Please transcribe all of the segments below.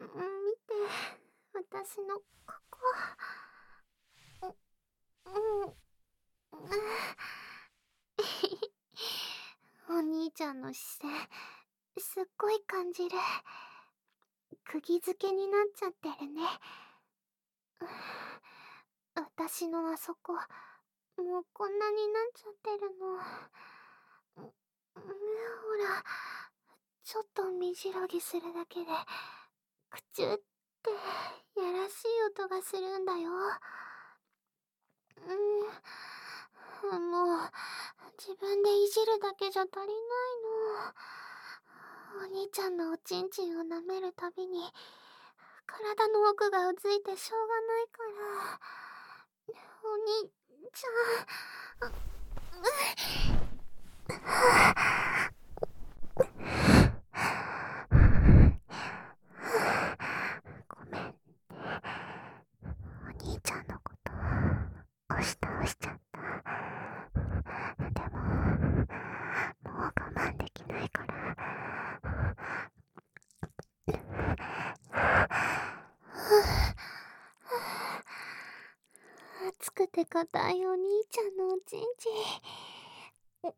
見て私のここうんお兄ちゃんの視線すっごい感じる。釘付けになっちゃってるね。私のあそこもうこんなになっちゃってるの。ほらちょっと身じろぎするだけでくちゅってやらしい音がするんだよ。うん。もう自分でいじるだけじゃ足りないの。お兄ちゃんのおちんちんを舐めるたびに体の奥がうずいてしょうがないから。お兄ちゃん。ごめんねお兄ちゃんのこと押し倒しちゃったでももう我慢できないから熱くて硬いお兄ちゃんのおちんちん。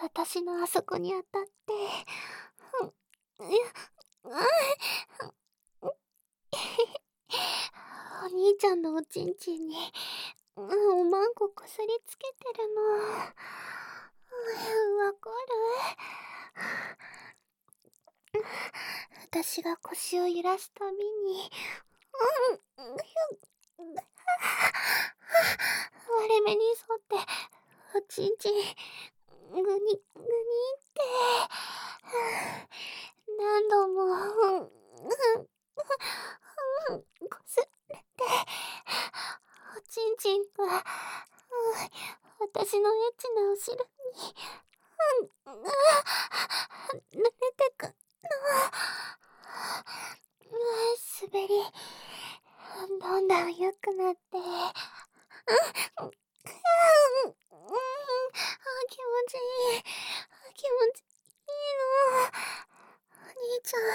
私のあそこに当たって。いやお兄ちゃんのおちんちんにおまんここすりつけてるの。わかる。私が腰を揺らすたびに割れ 目に沿っておちんちんぐにぐにって。何度もこすれておちんちんが私のエッチな後ろに 濡れてくの滑りどんどん良くなってうん気持ちいい気持ちいいのお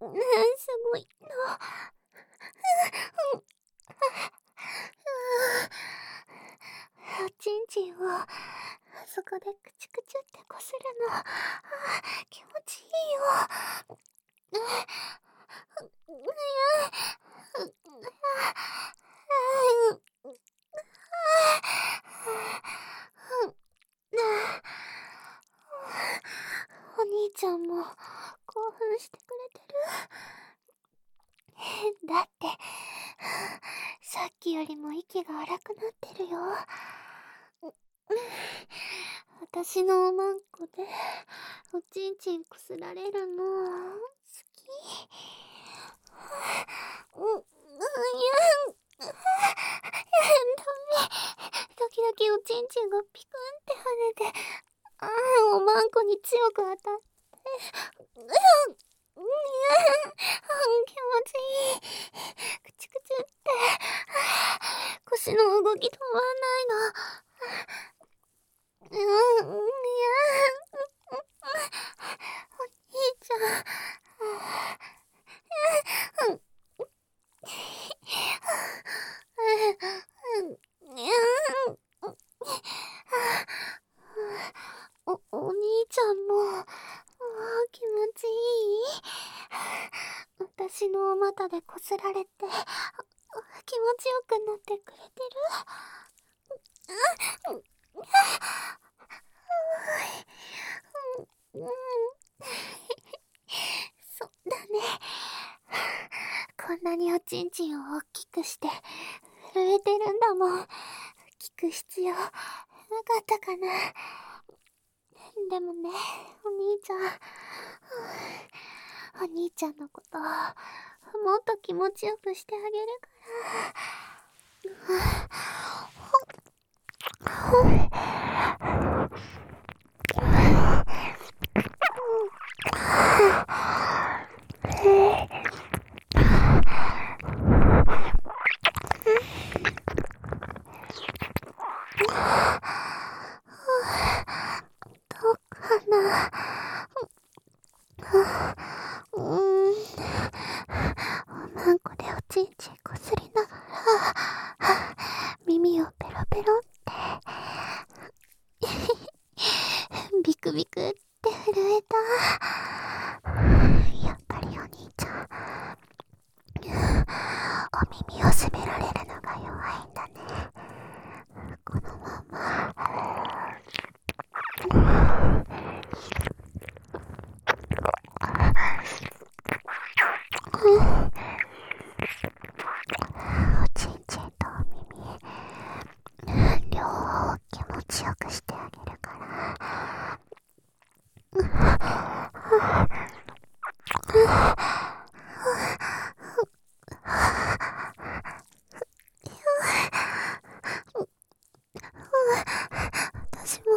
うんすごいのおちん。ちん。をあそこでクチクチってこするの気持ちいいよお兄ちゃんも興奮してくれてるだって。さっきよりも息が荒くなってるよ。私のおまんこでおちんちんこすられるの。好き。うん。うん。ダメ時々おちん。ちん。がピクンって跳ねてああおまん。こに強く当たってうんいや気持ちいいくちくちって腰の動き止まんないの。うん、いや、お兄ちゃん、お、お兄ちゃんも、気持ちいい。私のお股でこすられて、気持ちよくなってくれてるそうだね。こなにおちんちんを大きくして震えてるんだもん。聞く必要なかったかな。でもね、お兄ちゃん、お兄ちゃんのこと、もっと気持ちよくしてあげるから。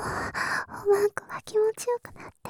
おまんこが気持ちよくなって、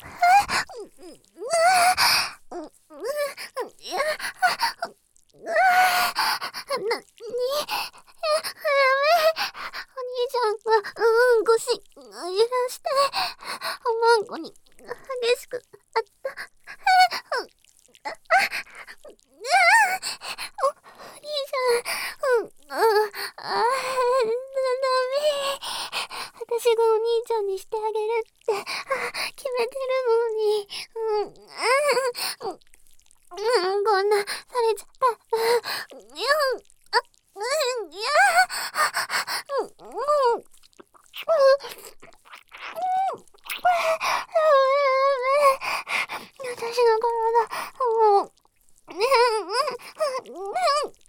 んな、されちゃった。にゃん、あ、うん、にゃん、もうん、私の体、もう、ねん、ねん、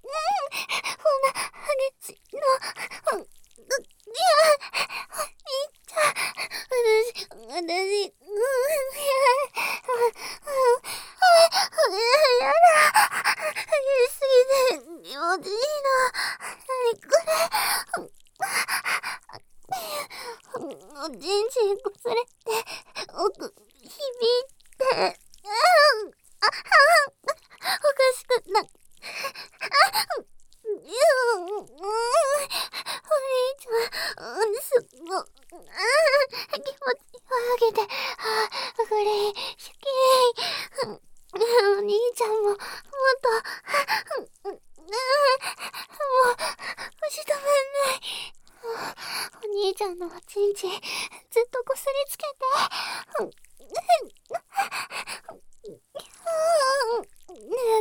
ずっとこすりつけて。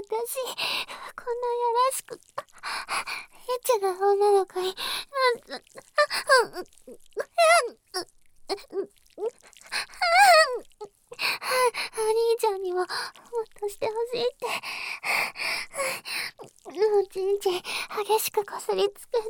私、こんなやらしく、エッチな女の子。に、お兄ちゃん。にも、もっとしてほしいって。もうちん。ちん、激しくこすりつけて。